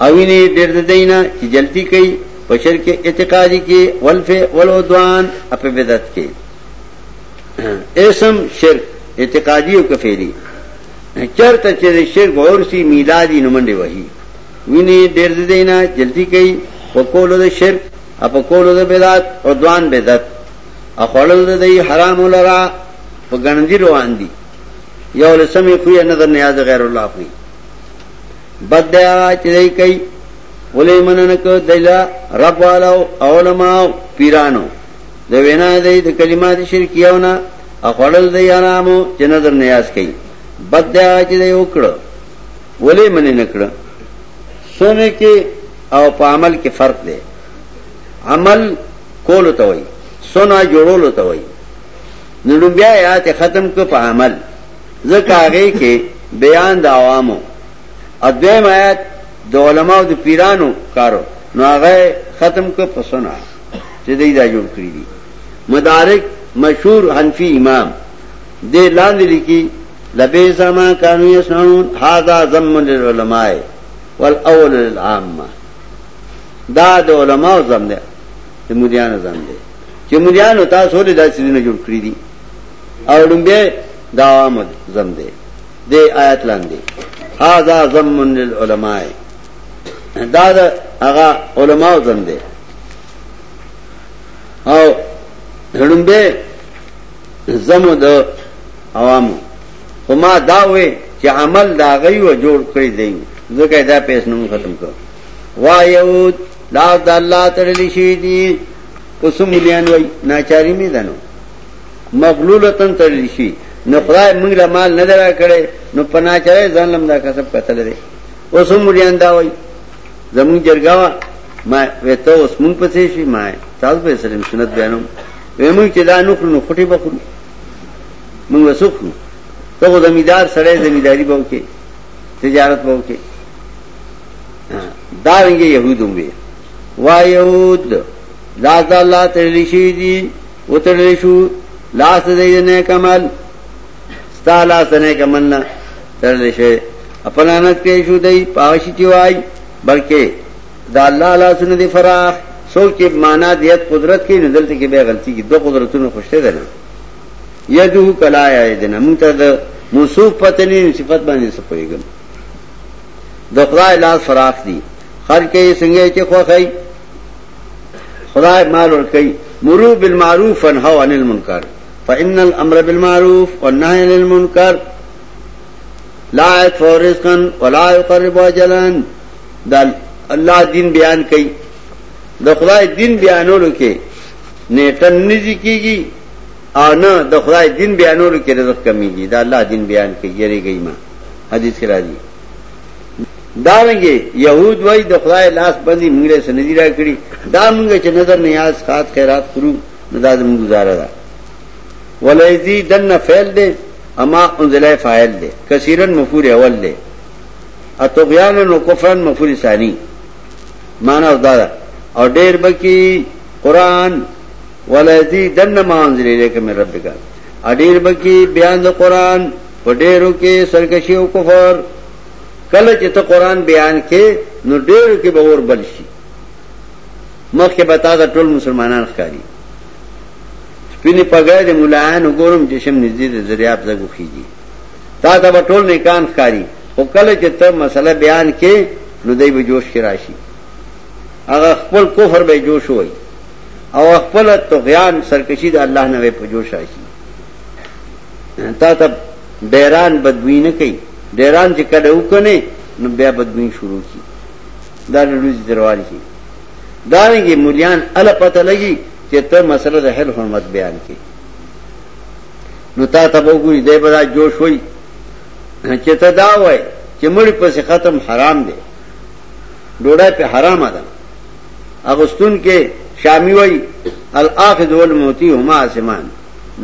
اوینه ډېر د دینا چې جلتی کوي بشر کې اعتقادي کې ولف ولودوان په بدعت کې اسم شرک اعتقادي او کفيري چرته چې شرک ورسي میلادي نمنډي وਹੀ ویني ډېر د دینا جلتی کوي په کولو د شرک په کولو د بدعت او دوان بدعت۔ اخوړل د حرام ولرا په ګڼندي روان دي یو لسمې خو نظر نیاز غیر الله خو بد دی چې دی کوي ولې مننه دلا رب والو علماء پیرانو د وینا دی د کلمات شرکیاونه اخوړل دی آرامو چې نظر نیاز کوي بد دی چې دی وکړه ولې مننه نکړه سونه کې او په عمل کې فرق دی عمل کول ته وای سونه جوړول ته وای آیات ختم کو په عمل ځکه هغه کې بیان د عوامو ادویم آیات د علماء د پیرانو کارو. نو هغه ختم کو په سونه چې دې دا جوړ کړی دي مدارک مشهور حنفی امام. دې لاندې لیکي لبئس ما كانوا يصنعون هذا ذم للعلماء والاول للعامه دا د علماء زم ده د مليانو زم ده چې مليانو تاسو له داسې نه جوړ کړی دي او لومبه دا عوام زم ده د آیت لاندې. هاذا ذم للعلماء. دا د هغه علماء زم ده او لومبه زم د عوامو خما دا وې چې عمل دا غي و جوړ کړی دی. ځکه دا پیس نوم ختم کړ. وایود لا د الله ترلی شي دي. اوسم مليان ناچاری می دنو مغلولتن ترلی شي. نو خدای موږ له مال نه درا کړي نو پناچره ځان لم دا کسب قتل دي اوسم مليان دا وای زمون جرګاوا ما وته اوس مونږ پسې شي ما تاسو به سره سنت بیانوم. ومو چې دا نو خلنو خټي بخو موږ وسوخو ته زمیدار سره زمیداری به وکي تجارت به وکي دارنګه يهودوم وي وا يهود لاس الله ترلی شي دي وترلی شو، لاس دې نه کمال. ستا لاس نه کمل نه ترلی شي خپلانت کې شو دی پاوشي دی وای بلکې دا الله لا سن دي فراخ، سوچ کې معنا دیت قدرت کې نزلته کې به غلطي کې دو قدرتونو خوشته ده نه یدو کلا یا دې نه مونږ ته موصوف پتنی صفت باندې سپويګم د خدای لاس فراخ دي خر کې څنګه چې خوخی خدای مال ور کوي مرو بالمعروف ونهوا عن المنکر. فان الامر بالمعروف والنهي عن المنکر لا يدفع رزقا ولا يقرب اجلا دا الله دین بیان کوي د خدای دین بیانولو کې نیټن نږدې کیږي او نه د خدای دین بیانولو کې رزق کمیږي دا الله دین بیان کوي یری گئی ما حدیث کې راځي دارنګي يهود وای د خدای لاس باندې موږ سندې را کړی دا موږ چې نظر نیاز خاط خیرات کړو دا زموږ گزاره ده ولایذي دن فعل دے، اما انزل فاعل دے، کثیرن مفعول اول دے۔ اتغیان و کفرن مفعول ثانی۔ معنا دا اور ډیر بکی قران ولایذي دن ما انزل الیک من ربک اډیر بکی بیان د قران په ډیرو کې سرکشي او کفر۔ کله چې ته قران بیان کې نو ډېر کې به اور بل شي مخکې بتا دا ټول مسلمانان ښکاری سپینې پګړې د مولایانو ګورم چې شم نږدې د دریاب زګو خيږي تا ته به ټول نیکان ښکاری او کله چې ته مسله بیان کې نو دای به جوش کې راشي. هغه خپل کفر به جوش وای. او خپل طغیان سرکشي د الله نه په جوش راشي. تا ته بیران بدوی نه کوي ډیران چې کله وکنه نو بیا بدبین شروع کی دا روزي دروازه کی دا نه مليان ال پته لګي چې ته حرمت بیان کی۔ نو تا ته وګوري دې بڑا جوش وای چې دا وای چې مړ په ختم حرام دی ډوډۍ په حرام ده اغستون کې شامی وای الاخذ والموتی هما اسمان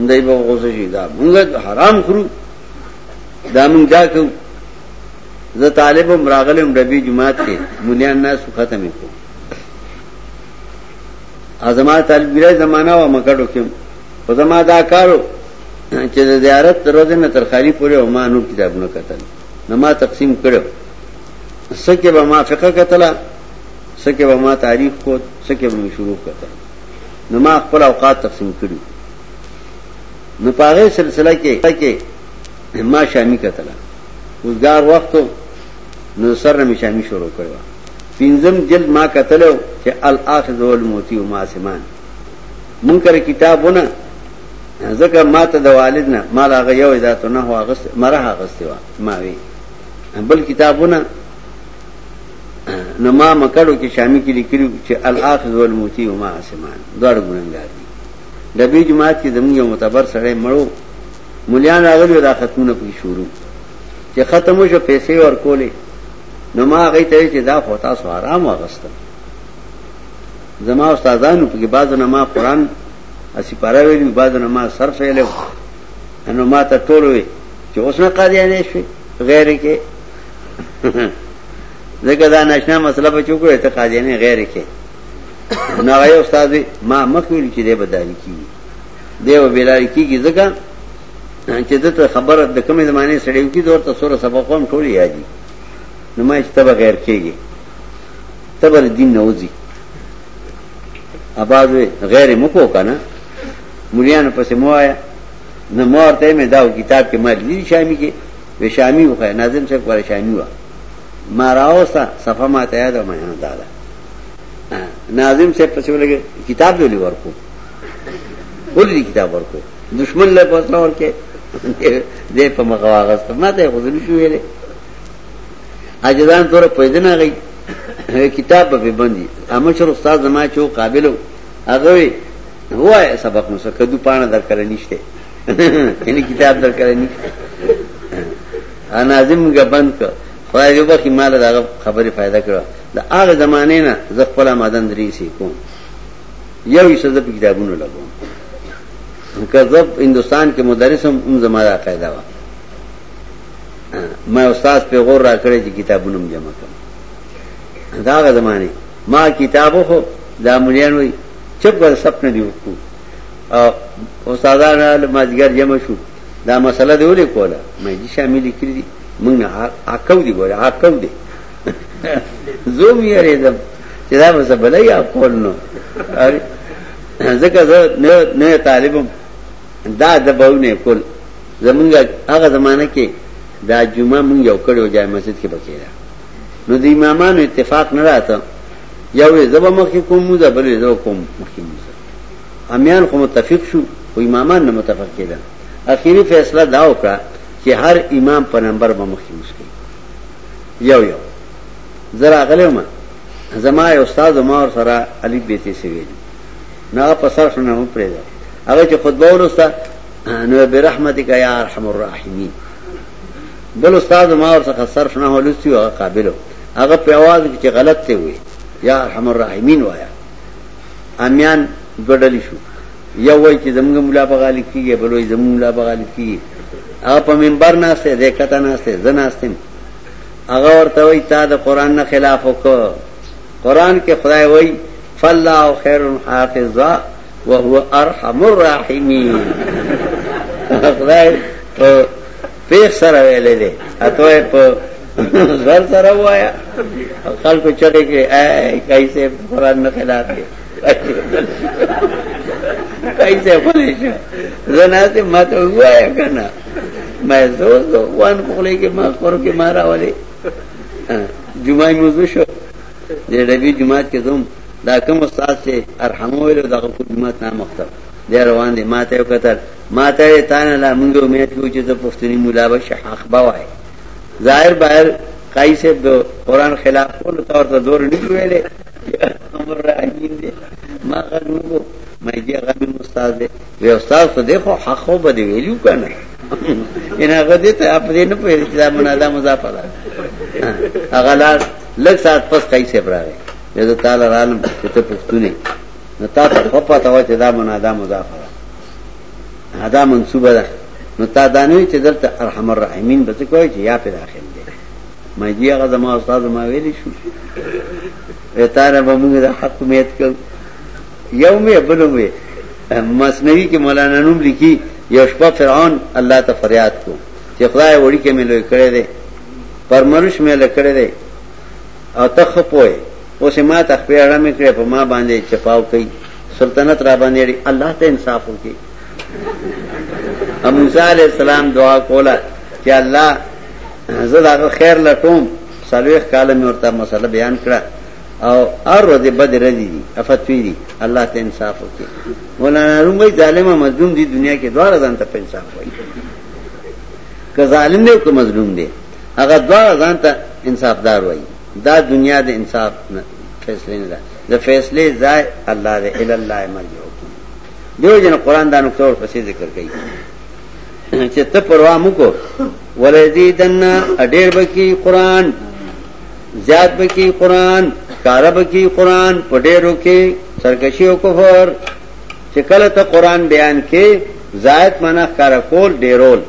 دای په غوسه دا حرام خورو۔ دا مونږ دا کو زه طالب مراغلم ربي جماعت کې مليان ناس ختم کو۔ ازما طالب ګره زمانہ و مکړو کې. په زما دا کارو، چې د زیارت روزه نه تر خالي پورې او ما نور کتابونه کتل. نو ما تقسیم کړو. سکے بما فقہ قتلا سکے بما تاریخ کو سکے بما شروع قتل نما خپل اوقات تقسیم کړو نو پاغه سلسله کې کې ما شامی قتلا وزګار وخت نو سره می شامی شروع کړو پینځم جلد ما قتلو چې الاخذ والموتی وما سمان. منکر کتابونه ذکر ما ته د والد نه مال هغه یو ذات نه هو غست مره غست وا ما وی بل کتابونه نو ما مکړو کې شامی کې لیکلو چې الاخذ والموتی وما اسمان دوړ ګونګار دي. د بي جماعت کې زموږ یو معتبر سره مړو مليان راغلي دا ختمونه په شروع. چې ختمو شو پیسې ورکولې. نو ما هغه ته دا خو تاسو آرام واغستم زما استادانو په کې بعضو نه اسی پارا ویلی بعضو نه ما صرف ویلو نو ما ته ټول وی چې اوس نه قاضیانه شي غیر کې. زګه دا ناشنا مسله په چوکو ته قاضیانه غیر کې. نو هغه استاد ما مخویل چې دې بدایي کی دیو بیلاری کیږي زګه چې دته خبره د کومې زمانه کی دور ته سوره سبق هم ټول یادي نو ما چې تبه غیر کېږي تبر دین نوځي اباز غیر مکو کنه مليان پسې موایا نو مورته مې داو کتاب کې مې دي شامي کې و شامي وخه ناظم څخه ور شامي و. ما راوستا صفه ما ته یاد ما نه داله ناظم سے پسې ولګي کتاب دی ورکو؟ ولې کتاب ورکو؟ دشمن له پوسلا ورکه دې په مغواغست ما ته خو دې شو ویلې اجدان تور پیدنه غي کتاب به باندې امشر استاد زما چې قابلو هغه وای سبق نو څه کدو پانه در کړی نشته یعنی کتاب در کړی نشته انا ناظم غ بند ک خدای یو بخی مال دا خبره فائدہ کړه دا هغه زمانه نه ز خپل مدن درې سي کوم. یو یې څه په کتابونو لګوم کذب هندستان کې مدرسم هم زماره قاعده وا. میں استاد په غور را کړی چې کتابونه جمع کړم دا هغه زمانه. ما کتابو خو دا مليان وي چپ ور سپنه دی وکړو. او استادانو جمع شو. دا مسله دی ولې کوله مې دي شامل کړی دي. موږ حقو دی ګوره حقو دی زوم یې ریدم چې دا مسله یا کول نو. ځکه زه نه طالبم دا د بهونه کول. زمونږ هغه زمانہ کې دا جمعه مونږ یو کړو جای مسجد کې بکیرا نو د امامانو اتفاق نه راته. یو زبا مخکې کوم مو ده بلې زبا کوم مخکې مو امیان خو متفق شو، خو امامان نه متفق کېده اخیری فیصله دا وکړه چې هر امام په نمبر به مخکې مسکی یو یو. زرا غلم زما یو استاد ما ور سره علی بیتی سی ویل نه په سر شنه مو پرې ده هغه چې خطبه ورسته نو برحمتک یا ارحم الراحمین. بل استاد ما اور سخت صرف نہ ہو لستی ہوگا قابل ہو اگر پہ آواز کے غلط تھے ہوئے یا ہم الرحمین وایا امیان دو شو. یا وہی کہ زمگ ملا بغا لکھی گئے بلوئی زمگ ملا بغا لکھی گئے اگر پہ ممبر ناستے دے کتا ناستے زن آستے اگر اور توئی تا دا قرآن نہ خلاف ہو کو قرآن کے خدائے وہی و خیر الحافظہ وہ ارحم الراحمین. خدائے پیغ سره ویلې دي. اته په زر سره وایا خلکو چټه کې اے کیسه قرآن نه خلاف دي. کیسه پولیش زناته ماته وایا کنه مې زو زو وان خپلې کې، ما کورو کې مارا ولې جمعه موضوع شو د ربي جمعه کې زوم دا کوم استاد چې ارحمو ویلو دا کو جمعه نه مختار دی روان دی دي ماته یو کتل ماته تانه لا مونږ امید کوو چې د پښتني مولا به حق بوای ظاهر بهر قای سے د قران خلاف کول تور ته دور نه ویلې. امر راهین دي ما غنو ما دې غمی استاد دی. وی استاد خو دې خو حق خو به ویلو کنه ان یعنی هغه دې ته اپ دې نه پوهې چې دا منادا مضافه ده. هغه لاس لږ سات پس قای سے براغه زه تعالی عالم چې ته پښتوني نو تا ته خو پته و چې دا منادا مضافه ده. ادا منصوبه ده. نو تا دانوي چې دلته ارحم الرحیمین به څه کوي چې یا په داخل دي. ما جی هغه زما استاد ما ویلی شو. اتاره به موږ د حق میت کو یومې بلومې مسنوی کې مولانا نوم لیکي، یو شپه فرعون الله ته فریاد کو چې خدای وړي کې مې لوي کړې ده پرمرش مې لکړې ده او تخ پوئے اوسه ما تخپی اړه مې کړې په ما باندې چپاو کوي سلطنت را باندې الله ته انصاف ہو وکړي موسی علیہ السلام دعا کوله چې الله زه دا خیر لټوم سلوخ کاله مې ورته مسله بیان کړه او ار ورځ بد ردی دي افتوی دي الله ته انصاف ہو وکړي مولانا روم رومي ظالم مظلوم دي دنیا کې دواړه ځان ته انصاف وایي که ظالم دی که مظلوم دی هغه دواړه ځان ته انصافدار وایي دا دنیا د انصاف نه فیصله نه ده د فیصله ځای الله دې ال الله مرجعکم دیو جن قران دا نقطه ور پسې ذکر کړي چې ته پروا مکو ولذیدن اډیر بکی قران زیاد بکی قران کارب کی قران پډېرو کې سرکشي او کفر. چې کله ته قران بیان کې زائد معنا کار کول ډیرول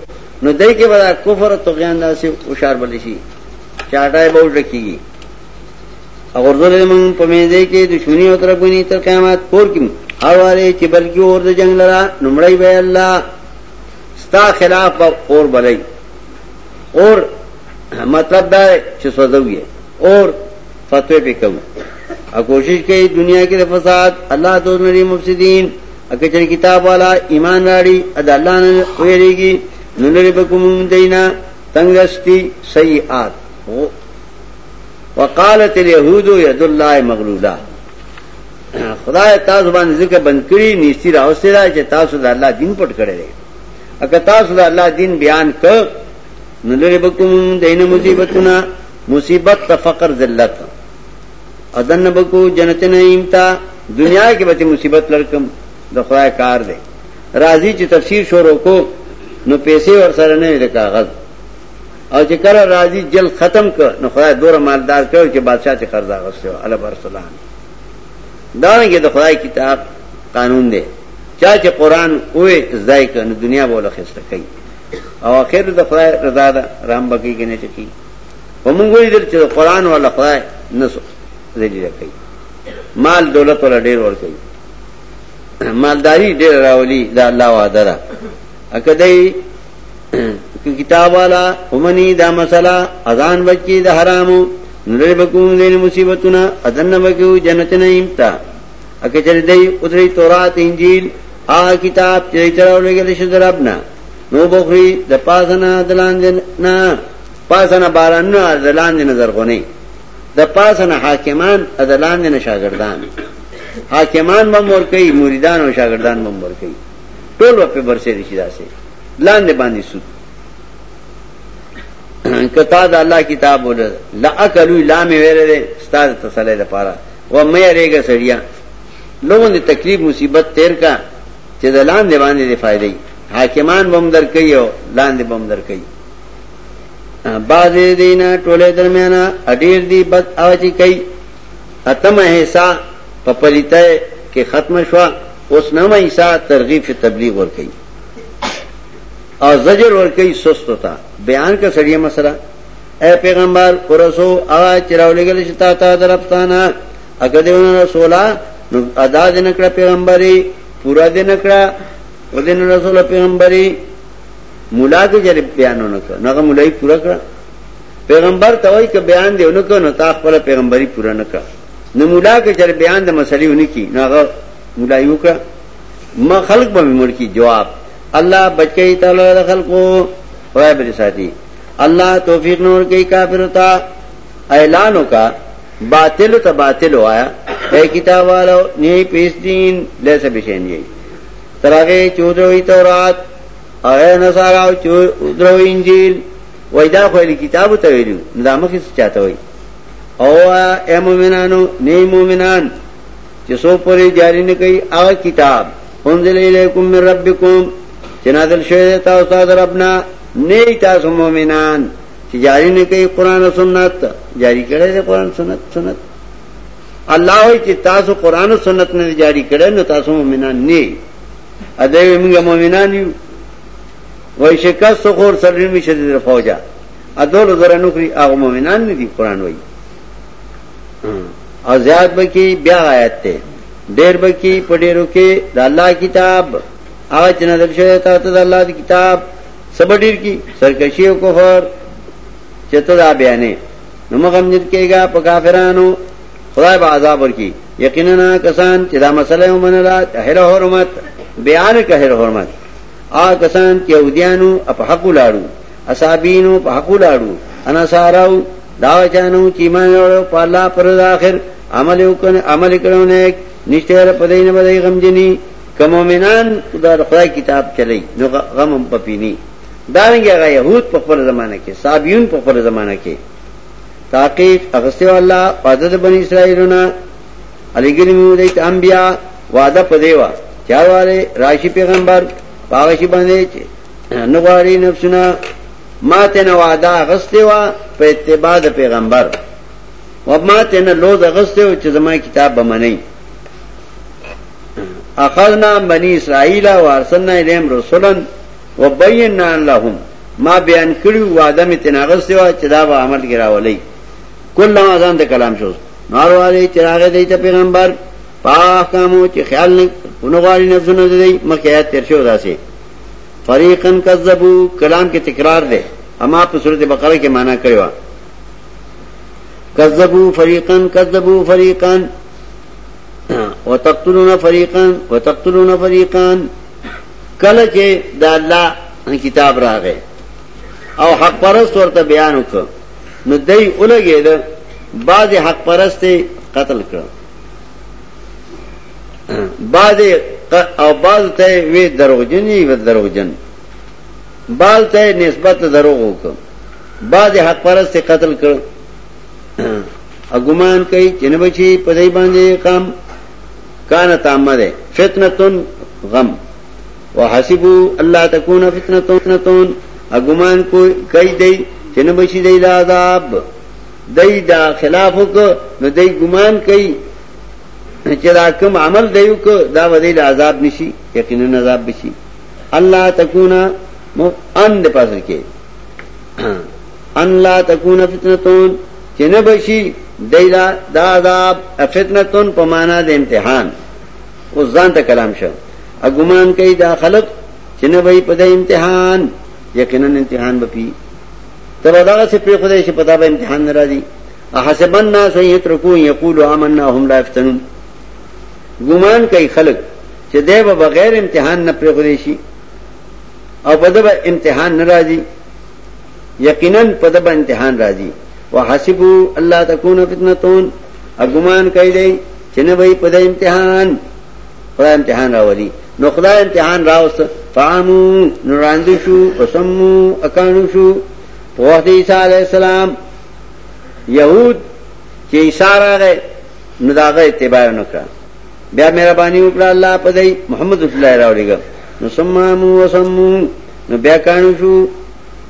نو دای کې ودا کفر او طغیان داسې اشار بل شي چاټای به وډکیږي اور ورځې موږ په مې دې کې دښمنی او تر بني تر قیامت پور کې حواله چې بلکې اور جنگ لرا نمړی به الله ستا خلاف اور بلای اور مطلب دا چې سوځوي اور فتوی پہ کم اور کوشش کی دنیا کے فساد اللہ تو نری مفسدین۔ اکچر کتاب والا ایمان راڑی، اد اللہ نے گی۔ ننری بکم دینا تنگستی سیئات۔ وقالت الیہود ید اللہ مغلولہ خدا تاسو باندې ذکر بند کړی نیستی راوسته دا چې تاسو د الله دین پټ کړی دی۔ اګه تاسو د الله دین بیان ک نو لري بکوم دینه مصیبتونه؟ مصیبت ته فقر ذلت۔ اذن بکو جنت نعیم تا، دنیا کې به مصیبت لړکم د خدای کار دی۔ راضی چې تفسیر شروع کو، نو پیسې ور سره نه د کاغذ۔ او چې کله راضی جل ختم ک نو خدای دور مالدار کړ چې بادشاہ ته قرض اغستو الله برسلان دا نه د خدای کتاب قانون دی. چا چې قران وې زای ک نو دنیا بوله خسته کوي او اخر د خدای رضا ده، رحم بکی کې نه چکی ومنګ وې دل چې قران ولا خدای نسو ذلیل کوي مال دولت ولا ډیر ور کوي مالداری ډیر راولي، دا الله وعده ده. اکدی کتاب والا ومنی دا مسله اذان بچی د حرامو نړۍ بکون دین مصیبتونه اذن بکو جنت نه ایمتا۔ اکه چر دی اتری تورات، انجیل، آ کتاب چې چرول لګل شي دربنا نو بخری د پاسنه دلان نه پاسنه باران نه دلان نظر غونی د پاسه نه حاکمان ادلان نه شاګردان حاکمان به مور کوي مریدان او شاګردان به مور کوي ټول په برسه دي شي لاندې باندې سود۔ کتا د الله کتاب ول لا اکلوا لا مې ویره ستاره تسلی لپاره و مې رېګه سړیا لوګون دي تکلیف مصیبت تیر کا چې د لاندې باندې دی فائدې حاکمان بم در کوي او لاندې بم در کوي باز دینا ټوله درمیانا اډیر دی بد اواجی کوي اتم حصہ په پلیته ختم شو اوس نو حصہ ترغیب تبلیغ ور کوي او زجر ور کوي سست ہوتا۔ بیان کا سړی مسله اے پیغمبر ورسو اوا چراولګل شتا تا درپتانا اګه دیونه رسولا ادا دین کړه پیغمبري پورا دین کړه ودین رسول پیغمبري مولا کې جری بیانونه کړ نو هغه مولای پورا کړ پیغمبر ته وایي بیان دیونه کړ نو تا خپل پیغمبري پورا نه کړ نو مولا کې جری بیان د مسلې ونی کی، نو هغه مولای وکړ ما خلق به مړ کی جواب۔ الله بچی تعالی د خلقو وای به ساتي الله توفیق نور کوي کافر تا اعلانو کا، باطل ته باطل وایا اے کتاب والو نی پیس دین لے لیسه بشین یی ترغه چودوی تورات اے نصارا درو انجیل۔ وېدا خو له کتابو ته ویلو نظام کې څه چاته وي او اے مومنانو نه مومنان چې سو پرې جاری نه کوي هغه کتاب۔ انزل الیکم من ربکم جنادل شوی تاسو ته ربنا نه تاسو مومنان چې جاری نه کوي قران او سنت، جاری کړي دي قران سنت سنت۔ الله وی چې تاسو قران او سنت نه جاری کړي نو تاسو مومنان نه ا دې مومنان یو۔ وای شکست خور سرمی شدید فوجا۔ ادول زره نوکری هغه مؤمنان نه دي قران وای او زیات بکی بیا آیت ته ډیر بکی پډیرو کې د الله کتاب۔ هغه چې نازل شوی ته د الله دی کتاب سب ډیر کی، سرکشی او کفر چته دا بیانې نمغم جد کے گا پکافرانو خدا با عذاب ورکی۔ یقینا کسان چې دا مسله ومنلا هر حرمت، بیان که هر حرمت۔ آ کسان چې يهوديانو په حق لاړو اصحابینو په حق لاړو انا ساراو چانو چې ایمان ورو په الله پر اخر عمل وکړ عمل کړو نه نشته غمجنی کوم مؤمنان دا خدای کتاب چلی، نو غم هم پپینی دانګه هغه يهود په خپل زمانه کې، صابیون په خپل زمانه کې. تحقیق اغسطو اللہ عدد بنی اسرائیلونا علی گلی میودیت انبیاء وعدہ پدیوا چاوالے راشی پیغمبر. پاغشی بندے نغواری نفسنا ما تینا وعدہ اغسطوا پا اتباع دا پیغمبر. و ما تینا لوز اغسطوا چه زمان کتاب بمنی اخذنا بنی اسرائیل و ارسلنا الیم رسولا و بیننا لهم ما بیان کړو وعده می تناغس تناغسوا چې دا به عمل ګراولې کل ځان د کلام شو نارواله چراغ دی ته پیغمبر. پاکامو چې خیال نه ونغواړي نفسونه دی مکه آیات تر شو داسې فریقن کذبوا کلام کې تکرار دی اما په سورته بقره کې معنا کړو کذبوا فریقن کذبوا فریقان وتقتلون فریقان و وتقتلون فریقان کله چې د الله کتاب را راغی او حق پرست ورته بیان وکړ، نو دی دای اولګید بعض حق پرست قتل کړ. بعض او بعض ته وی دروغجنی و دروغجن. بعض ته نسبت دروغ وکړ. بعض حق پرست قتل کړ. اګمان کوي چې نه بچي کام کان تام تامه فتنه غم. وحسبوا الله تكون فتنه فتنه اګمان کوي کوي دی چې نه بشي دی دا عذاب. دی دا خلاف کو نو دی ګمان کوي چې دا عمل دیو کو دا ودی د عذاب نشي یقینا عذاب بشي الله تکونا ان د پاسه کې ان لا تکونا فتنتون چې نه بشي دا دا عذاب فتنتون په معنا امتحان. او ځان ته کلام شو. اګمان کوي دا خلق چې نه وي په امتحان. یقینا امتحان بپی تب ادا سے پری خدای سے پتا با امتحان ناراضی احسب الناس یترکو یقولوا آمنا هم لا یفتنون. ګمان کوي خلق چې دی به بغیر امتحان نه پری خدای شي او پدب امتحان ناراضی یقینا پدب امتحان راضی وحسبوا الله تكون فتنه اګمان کوي دی چې نه وي پد امتحان. خدای امتحان راولي نو خدای امتحان راوست فامو نوراندو شو وسمو اکانو شو وقت عیسیٰ علیہ السلام، یہود چې عیسیٰ راغی نو داغه اتباع نکړه بیا مهرباني وکړه الله په دې محمد رسول الله راوړيګ نو سمامو، وسمو. نو بیا کانو شو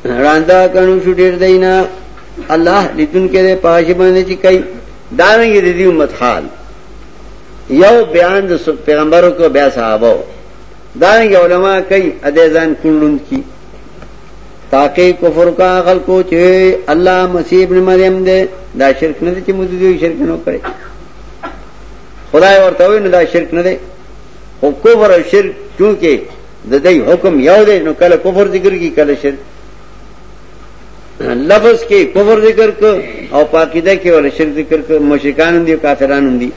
راندا کانو شو ډیر دینا الله لیدون کې پاش باندې چې کوي دانګي د امت حال یو بیان د پیغمبرو کو بیا صحابه دانګ علماء کوي اده ځان کی۔ تاکي کفر کا عقل کو چې الله مسیح ابن مریم دې دا شرک نه چې موږ دې شرک نه کړی خدای ورته وي نو دا شرک نه دی کفر او شرک چونکه د دې حکم یو دی نو کله کفر ذکر کی کله شرک۔ لفظ کې کفر ذکر کو او پاکیده کې ول شرک ذکر کو مشرکان دي کافرانو دي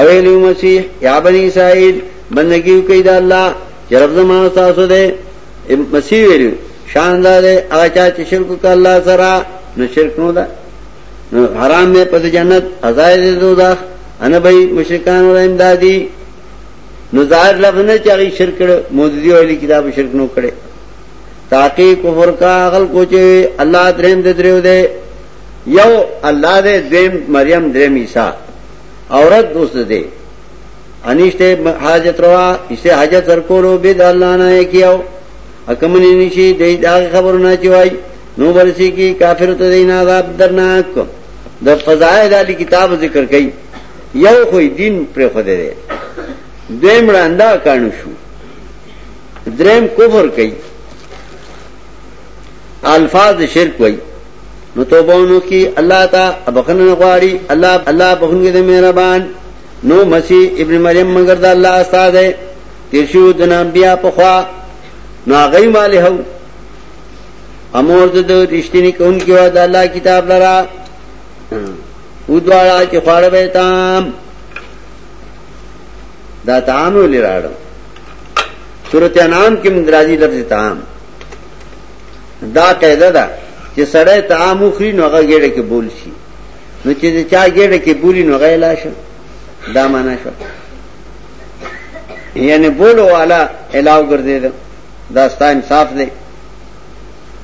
اویلو مسیح، یا بنی اسرائیل، بندگی کوي د الله چې رب تاسو دې مسیح ویلو شاندار دې هغه چا چې شرک وکړ الله سره نو شرک نو ده نو حرام نه پد جنت ازای دې دوزخ ان به مشرکان ول امدادي نو ظاهر لفظ نه چې شرک کړ مودودی والی کتاب شرک نو کړي تاکي کفر کا عقل کوچه الله دریم دې درو دې یو الله دې دیم مریم دریم عیسی عورت دوست دې انشته حاجت روا اسے حاجت سرکولو بيد الله نه کیاو حکمنی نشي دې دا خبرونه چوي نو ورسي کی کافر ته دین عذاب درناک د فضائل علی کتاب ذکر کړي یو خو دین پر خو دې دویم راندا کانو شو دریم کفر کوي الفاظ شرک وای نو توبونو کی الله تا ابخنه غواړي الله الله بخنه دې مهربان نو مسیح ابن مریم مگر دا الله استاد ہے. تیرشو د انبیاء په خوا نو هغه مالې هو امور د رښتینی کون کې وا د الله کتاب لرا. ودواړه چې خواړه به تام. دا تام ولې راړو سورته انعام کې مدرازي لفظ تام. دا قاعده ده چې سړی تام خوري نو هغه ګډه کې بول شي. نو چې چا ګډه کې بولی نو غیلا شو. دا معنا شو. یعنی بولو والا علاو ګرځیدل دا ستا انصاف دی.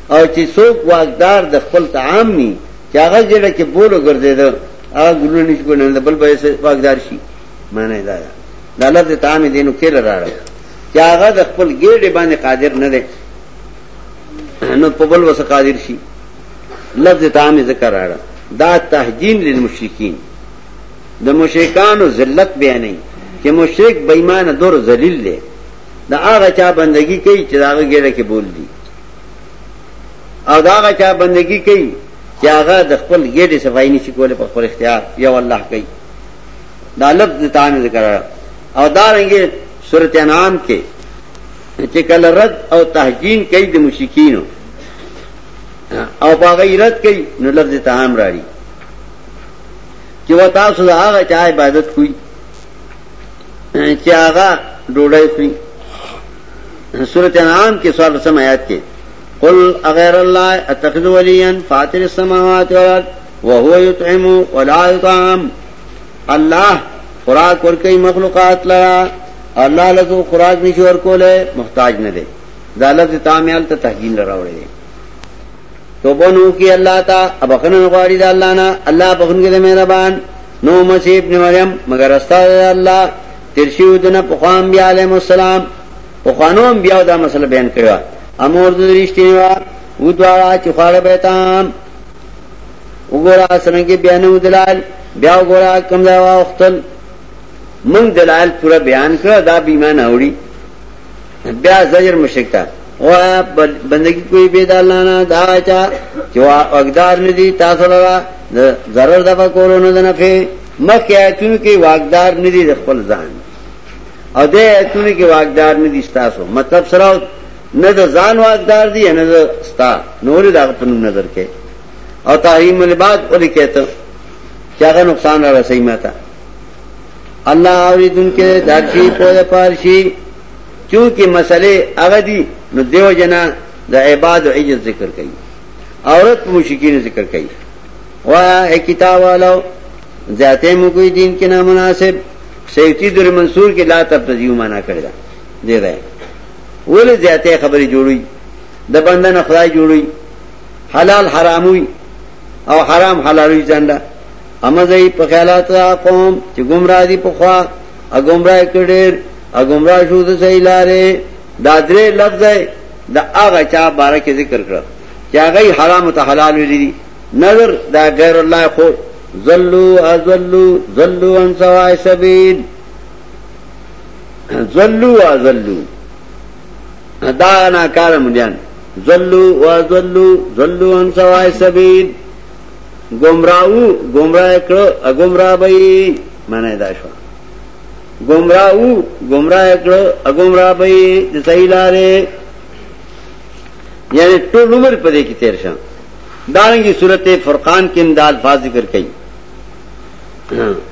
او چې څوک واقدار د خپل تعام ني، چې هغه ګډه کې بولو ګرځي ګرځیدل هغه ګلو نشي کولای بل به واقدار شي. معنی دا ده. د لفظ تعام دینو کې راړل چې هغه د خپل ګډه باندې قادر نه دی. نو په بل وسه قادر شي. لفظ تعام ذکر راړل دا تحجین للمشرکین. د مشرکانو ذلت بیانې چې مشرک بېمانه دور ذلیل دی. دا هغه چا بندگی کوي چې داغه ګیره کې بول دي او دا هغه چا بندگی کوي چې هغه د خپل ګیډه صفای نشي کولای په خپل اختیار یو الله کوي. دا لفظ تعامل ذکر او دا رنګه سورته انعام کې چې کله رد او تهجین کوي د مشرکینو. او پاغه رد کوي، نو لفظ تعام راړي. چې و تاسو هغه چا عبادت کوي چې هغه ډوډۍ خوري. سورۃ انعام کې سوال سم آیات کې، قل اغیر الله اتخذ وليا فاطر السماوات والارض وهو يطعم ولا يطعم الله خوراک ورکي مخلوقات لرا. الله له خوراک نشي ورکوله محتاج نه دي دا لفظ تعمیل ته تهجین لراوړي دي توبونو کی الله تا ابخن غواړي د الله نه الله بخن کې مهربان نو مسیح ابن مریم، مگر استاد الله ترشیو دنه په خوان بیا علیهم السلام۔ په خوانو بیا دا مسله بیان کړو امور د رښتینی وا و دواړه چې خاله به تام وګورا څنګه بیان ودلال بیا وګورا کوم دا وختل من دلال پورا بیان کړ دا بیمان اوړي بیا زجر مشکتا او بندگی کوئی بيد الله دا چا چې واقدار ندي تاسو لرا ضرر دفع کولو نه نه په مکه ایتونو کې واقدار ندي د خپل ځان. او دې ایتونو کې واقدار ندي تاسو مطلب سره نه د ځان واقدار دي نه د ستا. نور دا په نظر کې؟ او تحریم الباد ولې کہته چې هغه نقصان را رسیمہ تا رسېږي ماته الله اوریدونکو دارشي په پارشي چونکہ مسئلے اغدی، نو دیو جنا دا عباد و عجت ذکر کئی، عورت مشکین ذکر کئی۔ وایا اے کتاب والو زیادہ میں کوئی دین کے نامناسب سیفتی در منصور کے لا تب تجیو مانا کرے گا دے رہے۔ وہ زیادہ خبریں جوڑی د بندن خدای جوړی حلال حرام وي او حرام حلال وي ځنده امزای په خیالات قوم چې گمراه دي په خوا ا گمراه کډیر ا گمراه شو د صحیح لارې دا درې لفظ ہے، دا هغه چا بارکه ذکر کړ چې هغه حرام ته حلال ویلي نظر دا غیر الله خو ذلوا ازلوا ذلوا عن سواء السبيل ذلوا ازلوا دا نه کار مونږ ذلوا وذلوا ذلوا عن سواء السبيل گمراهو گمراه کړه اګمراه به معنی دا شو۔ گمراهو گمراه کړه صحیح لارې یعنی ټول عمر په دې کې تیر شه دانګي سورته فرقان کې اندال الفاظ ذکر کړي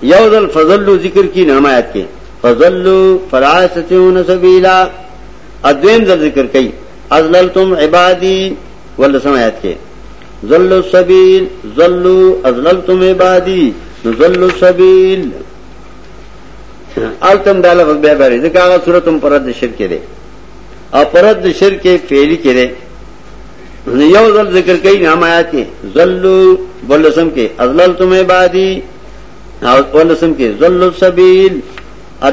یو ذل فضل ذکر کی نمایت کې فضل فراستون سبیلا۔ ادویم ذل ذکر کړي ازللتم عبادی ول سمایت کې ذل السبیل ذلوا ازللتم عبادی ذل السبیل التم داله بیا بری ځکه هغه صورت هم پرد شرک دی او پرد شرک فعلی کړي یو ځل ذکر کوي نام آیات کې ذلوا ولسم کې ازللتم عبادی او ولسم کې ذل السبیل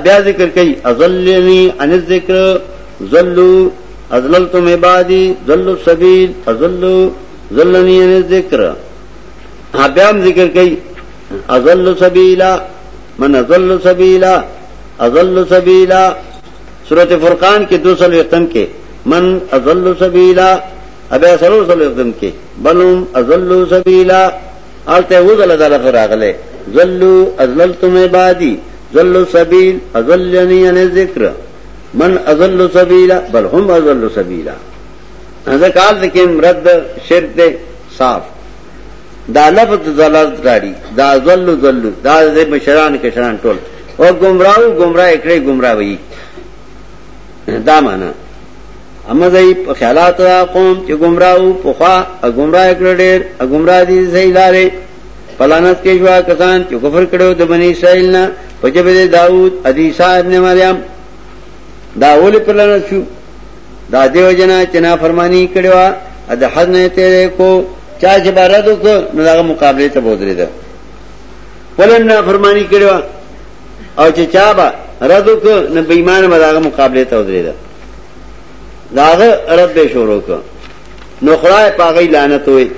بیا ذکر کوي ازلنی ان الذکر ذلوا ازللتم عبادی ذل السبیل ازلوا ذلنی ان یعنی الذکر ہاں، بیا ذکر کوي ازل سبیلا. من ازل سبیلا؟ ازل سبیلا. صورت فرقان کے دو سل وختم کے. من ازل سبیلا. اب سلو سل وختم کے. بلوم ازل سبیلا. آلتے وہ ذل ذل فراغلے ذلو ازل تم عبادی. ذل سبیل. ازل یعنی ذکر. من ازل سبیلا. بل هم ازل سبیلا. کال دکیم رد شرک دے صاف. دا لفظ ضلالت راړي دا ذل ذل دا د مشران کشران ټول او گمراهو گمراه کړي گمراه وي دا معنا اما دای په خیالات قوم چې گمراهو په خوا گمراه کړي ډېر گمراه دي صحیح لارې پلانت کې جوا کسان چې کفر کړو د بنی اسرائیل نه پجبه داوود ادیسا ابن مریم. دا اول پلانت شو. دا دیو جنا چنا فرمانی کړو ا د حد نه ته کو چا چې بارادو کو نو دا مقابله ته بودري ده ولن فرمانی کړو او چې چا با ردو کو نو بېمان به دا مقابله ته ودري ده داغه رب به شروع کو نو خدای لعنت وي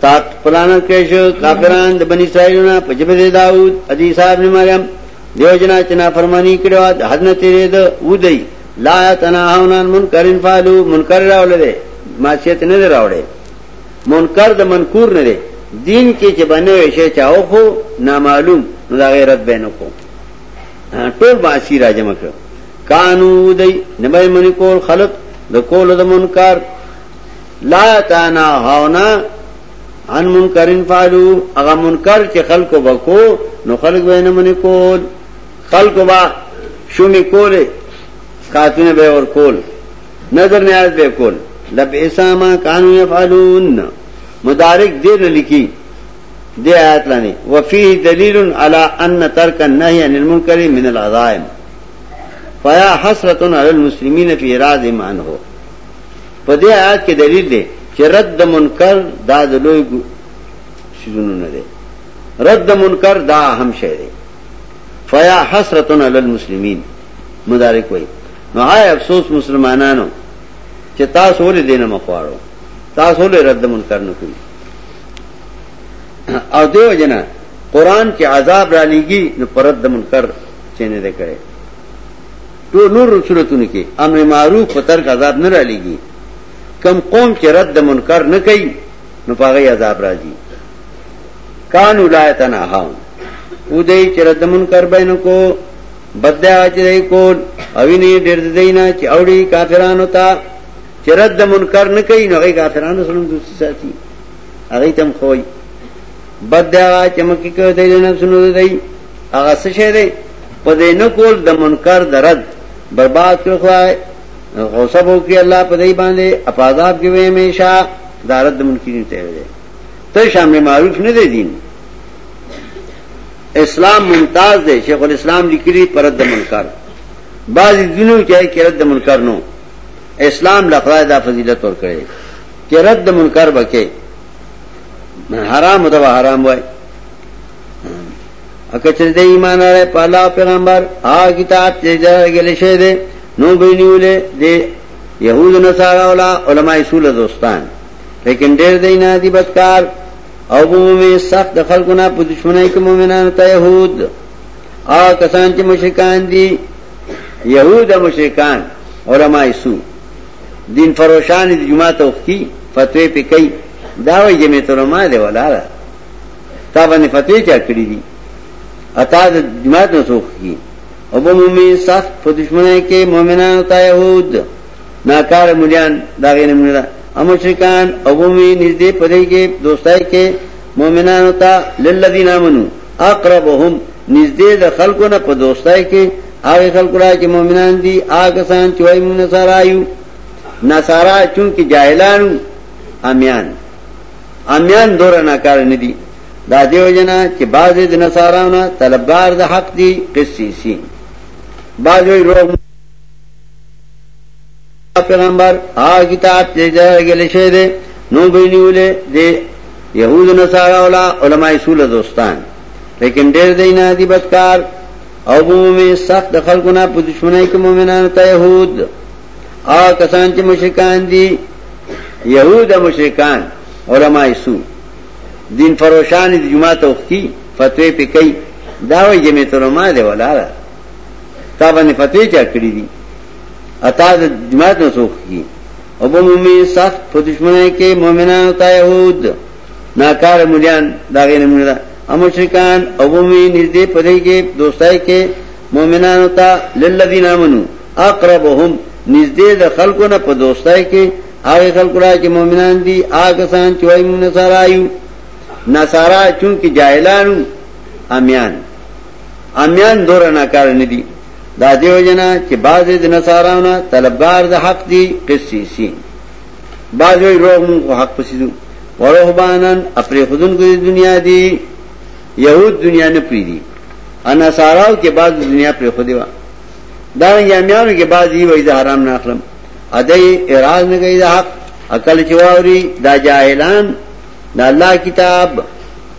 تا پلان کېشو کافران، د بنی اسرائیلونو په جبه داوود ادي صاحب نه مریم دیو جنا چنا فرمانی کړو د حد نه تیرې ده ودی لا تناهون منکرن فالو، منکر راولې معصیت نه راوړې منکر د منکور نه دی دین کې چې باندې شي چاو خو، نامعلوم۔ نو دا غیرت بینو کو۔ ټول باسی راجم کړ قانون دی نبی منی کول خلق د کول د منکر۔ لا تناهون ان منکرین فالو۔ هغه منکر چې خلکو وکو نو خلک به نه منی کول۔ خلکو با شومی کوله کاتونه به ور کول، نظر نیاز به کول۔ لب اسما کانو یفعلون۔ مدارک دیر لکی دی آیات لانی۔ وفیه دلیل علی ان ترک النهی عن المنکر من العظائم فیا حسرت علی المسلمین فی اراض عنه په دې آیات کې دلیل دی چې رد منکر دا د لوی شذونو نه رد منکر دا اهم شی دی فیا حسرت علی المسلمین مدارک وایي نو افسوس مسلمانانو چې تاسو ولې دینه مخواړو تاسو ولې رد منکر نه کوي؟ او دیو جنا قران کې عذاب را لېږي نو پرد منکر چینه ده کړي ټول نور رسولتونه کې امر معروف په ترک عذاب نه را لېږي کم قوم چې رد منکر نه کوي، نو پاغي عذاب راځي جی. کان ولایتنا هاون او دې چې رد منکر بینو کو بدیا چې کول اوینه ډېر دینا چې اوړي کافرانو ته چې رد منکر نه نو هغه کافرانو سره دوستي ساتي هغه تم خوې بدیا چې مکه کوي د سنو دی هغه څه شه دی په دې نه کول د منکر د رد برباد کړ خوای غوسه وو کې الله په دې باندې افاظاب کې وې همیشه دارت د منکرین ته وي ته شامل معروف نه دی دین۔ اسلام ممتاز دے، شیخ الاسلام لکری پرد منکر۔ بعض دنوں چاہے کہ رد منکر نو۔ اسلام لفظ دا فضیلت اور کرے۔ کہ رد منکر بکے۔ حرام دوا حرام وائے۔ اکچر دے ایمان آ رہے، پالا پیغمبر، آ کتاب گلے شے دے۔ نو بینیولے دے یہود نصارا اولا، علماء سول دوستان۔ لیکن ډیر دینا دی بدکار۔ او بومی سخت دخل کنا پا دشمنائی که مومنان تا یهود. آ، کسان چی مشرکان دی یهود مشرکان، علماء سو. دین فروشان دی جماعت اخی فتوی پی کئی داوی جمعیت علماء دی ولالا تا بانی فتوی چا کری دی اتا دا جماعت نسوخ کی او بومی سخت پا دشمنائی که مومنان تا یهود. ناکار ملیان داغی نمونه دا امشرکان ابومی نزدې پدې کې، دوستای کې مؤمنانو ته للذین امنو اقربهم، نزدې د خلکو نه په دوستای کې. هغه خلکو را چې مؤمنان دي، هغه سان چې وایي موږ نصارایو نصارا چون کې جاهلانو امیان. امیان دور نه کار نه دي. دا دیو جنا چې بعض د نصاراونه طلبګار د حق دي قسیسی بعض وی روح پیغمبر آ کتاب چې ځای شه ده نو بینیولې د يهود نصارا ولا علماء اصول دوستان۔ لیکن ډېر دینه دي بدکار، او بومي سخت خلقونه په دشمنی کې مؤمنانو ته يهود آ کسان چې مشرکان دي يهود مشرکان، علماء اصول۔ دین فروشان دي جمعه توخی فتوی په کوي دا جمعیت علماء دی ولاله تا باندې فتوی چا کړی دي اتا جماعت نو سوخ کی۔ او په مومن سخت په دشمنه کې مؤمنانو ته يهود ناکار مليان دا غي نمونه ده او مشرکان او مومن نږدې پدې کې دوستای کې مؤمنانو ته للذین امنو اقربهم نږدې د خلکو نه په دوستای کې آگے خلقرا کے مومنان دی۔ آگسان چوئی من نصارایو نصارا چونکہ جاہلانو امیان امیان دور ناکار ندی دا دیو جنا چې بعض د نصاراونا طلبگار د حق دی قصی سین بعض وی روح مون حق پسیدو ورهبانن اپری خودن کو دنیا دی، یہود دنیا نه پری دی. انا ساراو کې بعض دنیا پر خودی وا. دا یامیانو کې بعض یی وای دا حرام نه اخلم ادای اراز نه کوي دا حق عقل چواوري دا جاهلان دا الله کتاب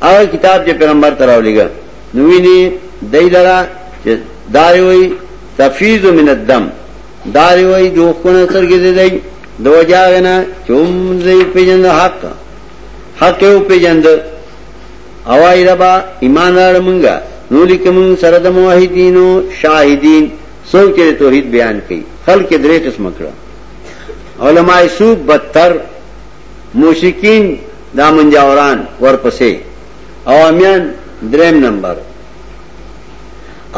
او کتاب چې پیغمبر تراو لګا نو ویني دایلرا چې دای وای تفیض من الدم. دای وای دوه کو نظر کې دی، دو جاغنا چوم زی پیجند حق. حق یو پیجند اوائی ربا ایمان دار منگا. نولی کمون سرد موحدینو شاہدین. سو چرے توحید بیان کی خلق درے قسم کرا. علماء سوب، بدتر، موشکین دا منجاوران ورپسے. اوامیان درم نمبر.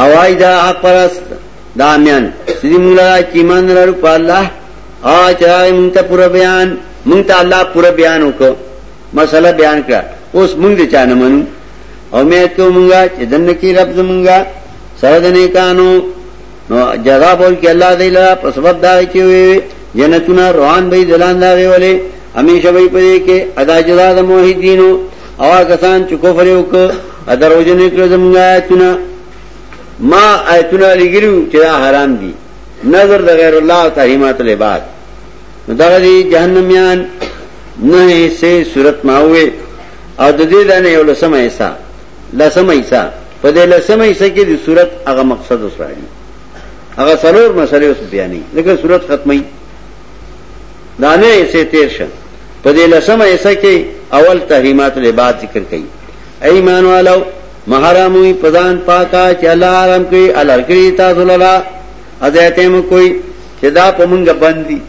اوائی دا حق پرست دا امیان سیدی مولا چیمان لرو پا اللہ. آج آچرائی منگتا پورا بیان. منگتا اللہ پورا بیان ہوکو مسئلہ بیان کرا. اوس مونږ دې چانه منو. او مې ته مونږه چې دنه رب زمونږه سره دنه کانو نو جواب ورکړي الله دې لا په سبب دا چې وي جنتونه روان به دلان دا ویولې همیشه به پدې کې ادا جزا د موحدینو. او کسان چې کفر وکړ ادروجنې کړ زمونږه آیتونه ما آیتونه لګیرو چې حرام دي نظر د غیر الله تحریمات العباد نو دا دي جهنميان نه سه صورت ما ماوي او د دې دنه یو لسمه ایسا لسمه ایسا په دې لسمه ایسا کې د صورت هغه مقصد اوس راځي هغه سلور مسلې اوس بیانې لکه صورت ختمي دانه ایسه تیر شه په دې لسمه ایسا کې اول تحریمات العباد ذکر کړي ایمان والو محرموی پدان پاکا چې الله حرام کړی الر کړی تاسو لرا اځه مو کوئی چې دا په مونږ باندې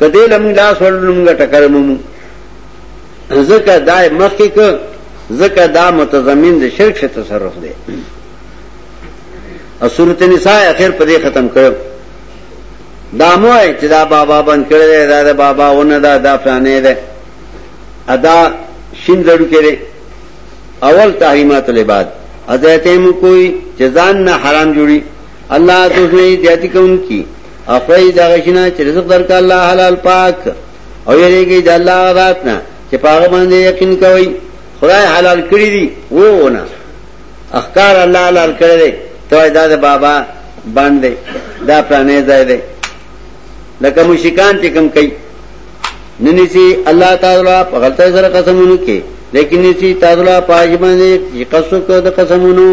کدی لمون لاس ورلمږه ټکر مو زکه دای مخکې ک زکه دا متضمن د شرک څخه تصرف دی او سورۃ النساء اخر په دې ختم کړ دا موای چې دا بابا بند کړی دی دا, دا بابا ونه دا دا فلانه دی ادا شین زړو کړي اول تحریمات العباد. اذیته مو کوئی جزان نه حرام جوړي الله توسنه دیاتی کون کی افای دا غشنا چې رزق درک الله حلال پاک. او یریږي د الله غات نه چې پاغه باندې یقین کوي خدای حلال کړی دي وونه اخکار الله حلال کړی دی ته دا د بابا باندې دا پرانه ځای دی لکه مشکان چې کوم کوي ننی سي الله تعالی په غلطه سره قسمونه کوي لیکن نسی تعالی پاج باندې چې قسم کو د قسمونو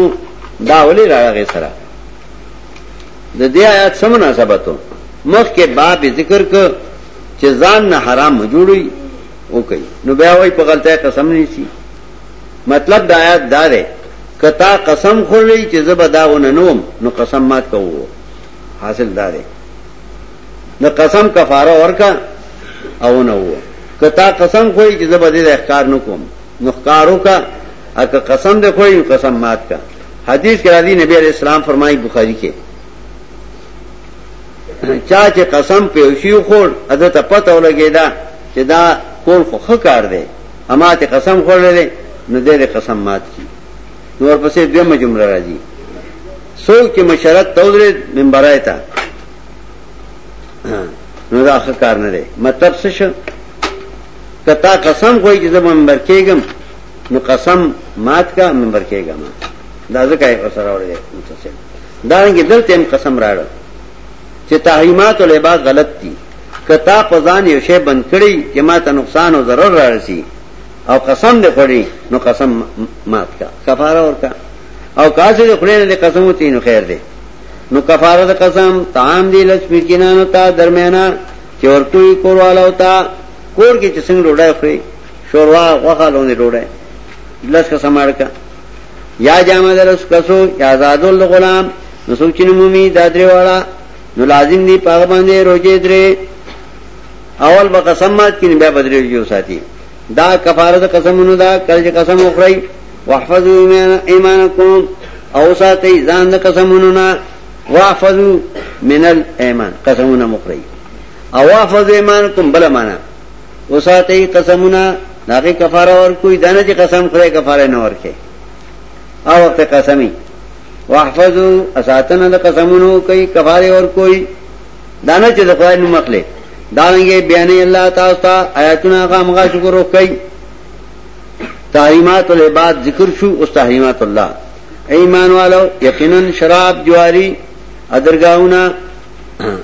دا ولې راغی سره د دې آیات سم مناسبتو مخ کې باب ذکر ک چې ځان نه حرام جوړوي او کوي نو بیا وای په غلطه قسم نیسی مطلب دا آیات دا ده کتا قسم خورلی چې زب داونه نوم، نو قسم مات کوو حاصل دا ده نو قسم کفاره ورکا او نه وو کتا قسم خوې چې زب دې احکار نکوم نو ښکارو کا اګه قسم دې خوې قسم مات کا۔ حدیث کې راځي نبی عليه السلام فرمایي بخاری کې چا چې قسم په شیو خور اته پته ولګیدا چې دا کہ دا کول خو خکار دی اما ته قسم خور لے خورلې نو دې قسم مات کی۔ نور پسې دغه جمله راځي څوک چې مشرت تولې منبرای تا۔ نو دا خکار نه دی مطلب څه شو کتا قسم کوئی کہ چې زما منبر کېګم نو قسم مات کا منبر کېګم دا ځکه یې سره وړي متصل۔ دا رنګ دلته هم قسم راړ چې تحریمات او لباس غلط دي کتا پزان یو شی بند کړی چې ما ته نقصان او ضرر رارسي او قسم دې خوري نو قسم مات کا۔ کفاره ورکا او کاسه دې خوري نه قسم وتی نو خیر دی نو کفاره قسم تام دی لچ مسکینانو ته درمیانا چې ورتوي کوروالا وتا کور کې چې څنګه ډوډۍ خوري شوروا غوخالونه ډوډۍ لس قسم ورکا یا جامه درس کسو، یا آزادول غلام، نو سوچنه مومي دادره والا نو لازم دی پاغ باندې روزه درې اول به قسم مات کینی بیا بدرې جو ساتي دا کفاره قسمونو دا کله قسم وخړی واحفظوا ایمانکم. او ساتي ځان د قسمونو نه واحفظوا من الايمان قسمونه مخړی اوافظ ایمان کم بل مانا. وساته قسمنا ناغه کفاره اور کوئی دانه چې قسم خره کفاره نه ورکه او وخت قسمی۔ واحفظوا اساتنا د قسمونو کوي کفاره اور کوئی دانه چې د خدای نوم مخله دانګي بیان الله تعالی ته آیاتنا غامغه شکر وکي تحریمات العباد ذکر شو، اس تحریمات الله ایمان والو، یقینا شراب، جواری ادرگاونا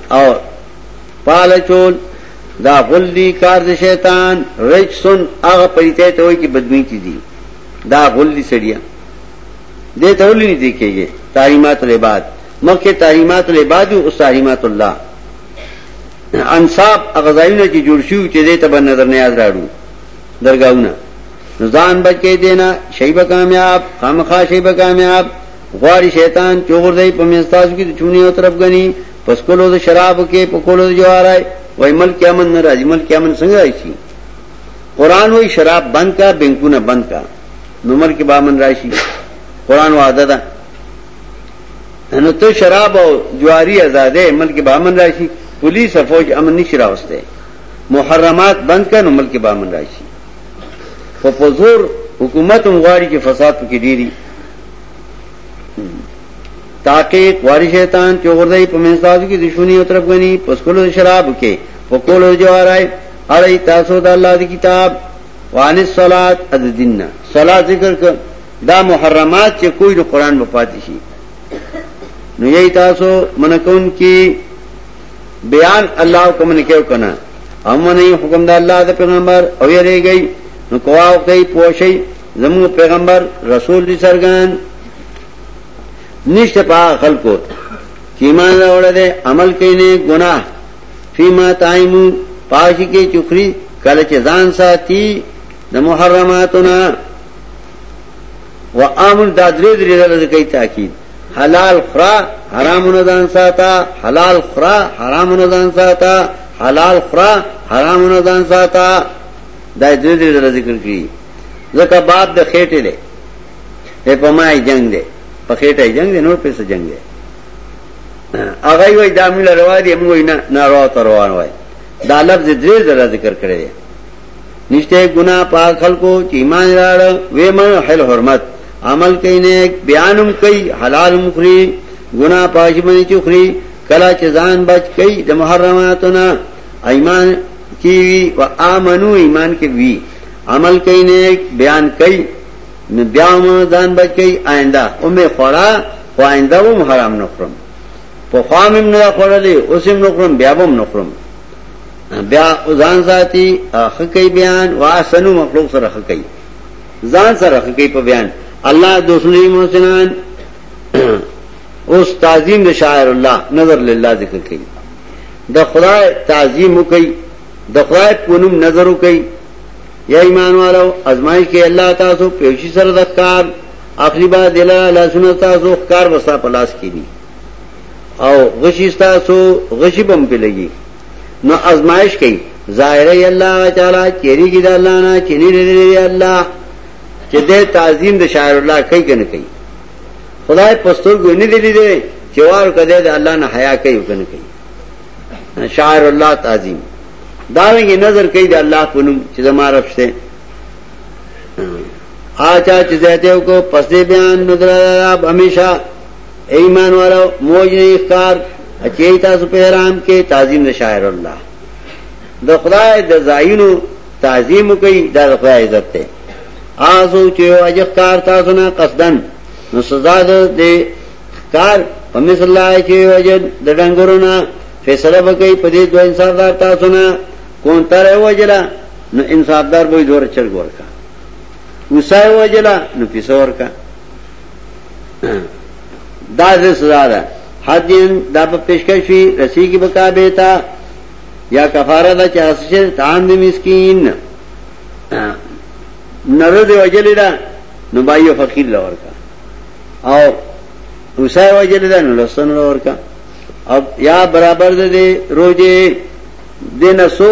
اور پالچول دا غل دی کار د شیطان رجسن هغه پریته ته وای کی بدمی کی دي دا غل دی سړیا دې ته ولې نه دی کېږي تعلیمات العباد مکه تعلیمات العباد او تعلیمات الله انصاف اغزاینه چې جوړ شو چې دې نظر نه یاد راړو درگاہونه ځان بچی دینا شیبه کامیاب، خامخا شیبه کامیاب. غواړي شیطان چوغور دی په مستاز کې چونی او طرف غني پس کولو د شراب کې په کولو د جوارای وای ملک امن ناراضی ملک امن څنګه راشي قران وای شراب بند کا بینکونه بند کا۔ نو ملک بامن راشي قران وعده ده نو ته شراب او جواری آزادې ملک بامن راشي پولیس اور فوج امن نشي راوسته محرمات بند کا، نو ملک بامن راشي په فزور حکومت غواړي چې فساد کې ډيري تاکہ واری شیطان چوغردائی پمنستازو کی دشمنی و طرف گنی پسکلو شراب کے پکولو جوارائے۔ اڑائی تاسو دا اللہ دی کتاب۔ وانی الصلاة اد دننا صلاة ذکر کر۔ دا محرمات چې کوئی نو قرآن بپاتی شي نو یہی تاسو منکون کی بیان اللہ کو منکیو کنا۔ ام منی حکم دا اللہ دا پیغمبر او یری گئی۔ نو کواو کئی پوشی۔ زمو پیغمبر رسول دی سرگان۔ نشت پا خلقو چیمان راوڑا دے عمل کئی گناہ فیما تائمو پاشی کے چکری کلچ زان ساتی د محرماتنا. و امن دا درې درې دلته کوي تاکید. حلال خرا حرامونه دان ساته. حلال خرا حرامونه دان ساته. حلال خرا حرامونه دان ساته. دا درې درې ذکر کړي. ځکه باب د خېټه له په پمای جنگ دی. په خېټه جنگ دی نور په څه جنگ دی هغه وای دا موږ روا دي موږ نه ناروا تر روان وای. دا لفظ درې ذره ذکر کړی دی. نشته ګنا پاک خلکو چې ایمان راړ وې من حل حرمت. عمل کوي نیک بیانم کوي، حلال مخري ګنا پاش باندې چخري کلا چې ځان بچ کوي د محرماتنا ایمان کی و امنو ایمان کې وی. عمل کوي نیک، بیان کوي. بیا مو ځان بچ کوي آینده اومه خورا، خو آینده وم حرام نخرم په خامم نه خورلې اوسم نخرم بیا وم نخرم بیا ځان ساتي حقي بیان واسنو مخلوق سره حقي ځان سره حقي په بیان. الله دوسری محسنان اوس تعظیم د شاعر الله نظر لله ذکر کوي د خدای تعظیم کوي د خدای پونم نظر کوي یا ایمان والو ازمایش کې الله تاسو پېوشي سره د کار اخري با دلا لا تاسو کار وستا پلاس کړي او غشي تاسو غشي بم په لګي نو ازمائش کئی ظاہر اللہ تعالی، چیری کی دا اللہ نا، چینی دے اللہ چې دې تعظیم د شاعر الله کوي کنه کوي خدای پستور ګونی دې دې چوار کده د الله نه حیا کوي کنه کوي شاعر الله تعظیم. داوی نظر کوي د الله په نوم چې زما رب شته آچا چې زیته کو پسې بیان نظر رب همیشا ایمان والو موج نه اختیار۔ اچھی تاسو په حرام کې تعظیم شاعر الله د خدای د زاینو تعظیم کوي د خدای عزت ته آسو چې اجر کار تاسو نه قصدن۔ نو سزا ده کار په مثل الله چې وجد د ډنګورونه فیصله وکړي په دې دوه انصافدار تاسو نه کون تر ہے وجلا نو انصافدار به دور چرګ ورکا وسای وجلا نو پیسو ورکا دا دې سزا ده حدین دا په پیشکش وی رسی کی بقا بیتا۔ یا کفاره دا چاسشه تان دی مسکین۔ نرد وجلی دا، نو بایو فقیر لور کا۔ او اوسای وجلی دا، نو لسن لور کا۔ اب یا برابر دے روجے دے نسو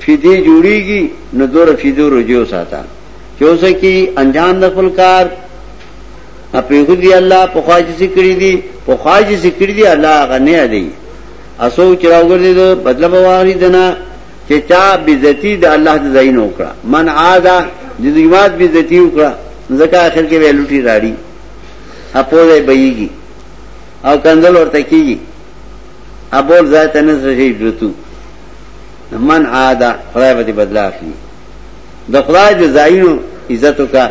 فیدی جوړیږي نو دور فیدو رجو ساته چوسه کی انجام د خپل کار اپیغو دی الله په خواجه سي کړی دي په خواجه سي کړی دي الله دی۔ اسو چراو ګرځي دو بدل بواري دنا چې چا بیزتی د الله د زین وکړه من عاده د دیمات بیزتی وکړه ځکه اخر کې ویلوټي راړي اپوله بېږي او کندل ورته کیږي ابول ذات نه شي درتو من عاده، خدای به بدلا اخلي د خدای د زاینو عزت وکړه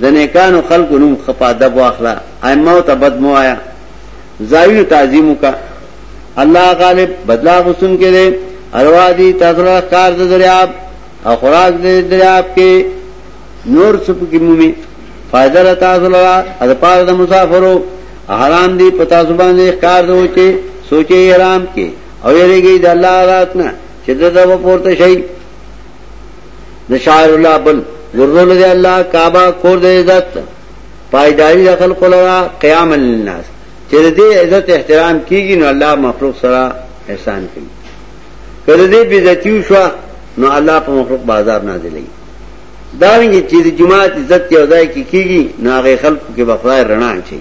د نیکانو خلق نوم خپا دب واخلا ائمه ته بد مو آیا زاینو تعظیم وکړه الله غالب بدلا غسن کړي اروا دی تاسو کار د دریاب او خوراک د دریاب کې نور سپ کی مومي. فائدہ رتا سلا از پار د مسافرو. حرام دی پتا زبان دې کار دوچه سوچي حرام کې. او یریږي د الله رات نه. چې دغه پورته شي د شاعر الله بل ورزول دی الله کعبه کور د عزت پایداری دخل کولوا قیام للناس۔ چې دې عزت احترام کیږي نو الله مخلوق سره احسان کوي کله دې بیزتیو شو نو الله په مخلوق بازار نازلې داوینګي چې د جماعت عزت یو ځای کې کیږي نو هغه خلق کې بخلای رڼا شي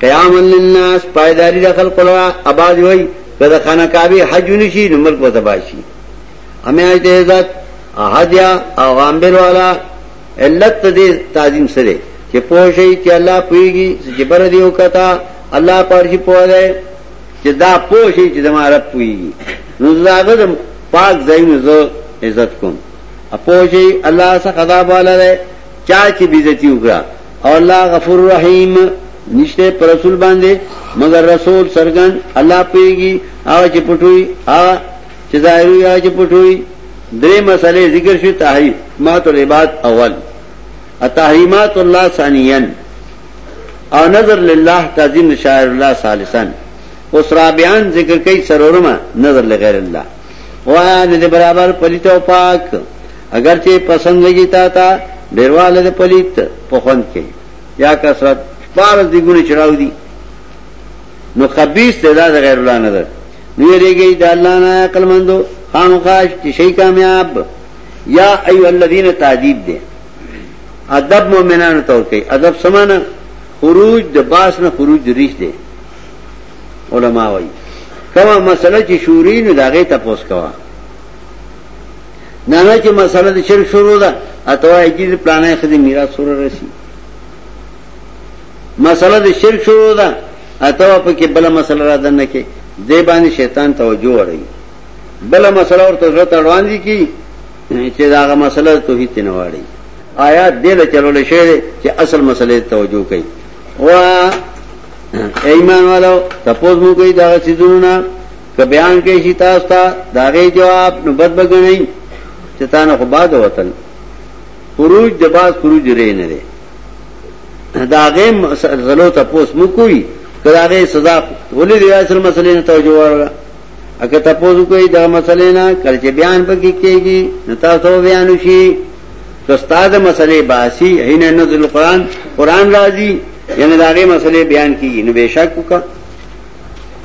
قیام للناس پایداری دخل کولوا آباد وای کله خانه کعبه حج نشي نو ملک وتباشي همه دې عزت احدیا او غامبر والا علت دې تعظیم سره چې پوښي چې الله پويږي چې بر دې وکتا الله پرشي پوهه چې دا پوښي چې زما رب پويږي نو زاغه پاک زین زو عزت کوم اپوشي الله څخه خدا والا ده چا چې بیزتی وکړه او الله غفور رحیم نشته پر رسول باندې مگر رسول سرګن الله پیږي او چې پټوي هغه چې ظاهري هغه چې پټوي درې مسلې ذکر شو تحریمات العباد اول۔ التحریمات الله ثانیا۔ او نظر لله تعظیم شاعر الله ثالثا۔ اس رابعان ذکر کئی سرورما نظر لغیر اللہ۔ وایا نه برابر پلیت او پاک۔ اگر چې پسند لګی تا تا ډیرواله پلیت په خوند کې یا کثرت پار دی ګونه چړاو دي نو خبيث ته دا غیر الله نظر نو یریږي د الله نه عقل مندو خامخاش چې شي کامیاب. یا ایو الذین تعذیب دي ادب مؤمنانو ته کوي ادب سمانه خروج د باس نه خروج ریښ دي علماء وایي کما مسله چې شوري نو داغه تاسو کوا. نه نه چې مسله د شرک شروع ده اته چې جی پلانې خدي میراث سره رسی. مسله د شرک شروع ده اته په کې بل مسله را دنه کې دې باندې شیطان توجه وړي بل مسله ورته ضرورت اړوان دي جی کی چې داغه مسله توحید نه واړي آیات دې له چلول شي چې اصل مسله توجه کوي وا ایمان والو تپوس مو کوي دا سيزونه ک بیان کې شي تاسو جواب نو بد بګنئ چې تا وطن خروج د باز خروج رې نه دی غلو تپوس مو کوي کداغه سزا ولې دی اصل مسلې نه توجه ورغله اګه تاسو کوئی دا مسلې نه کله چې بیان پکې کېږي نو تاسو بیان وشي کستاد مسلې باسی ہی هینه نزل قرآن قرآن راځي یعنی داغه مسئلے بیان کی گی نو بشک کا۔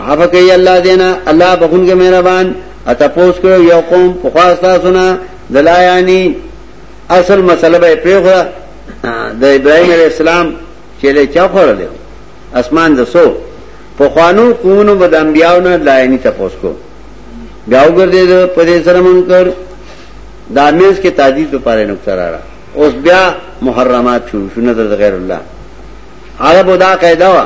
حف کوي الله دینا الله بخون کې مهربان اته پوس کړو یو قوم په خواستا سنا دلایانی اصل مسله به پیغه دا ابراہیم علیہ السلام چلے چا چا لے اسمان دسو پخوانو په خوانو کوونو بد لائنی تپوس کو. بیاو ګرځي په دې سره منکر دامیز کے تعدید پہ پارے لپاره آ رہا اس بیا محرمات شروع شونه د غیر اللہ عربو دا قاعده وا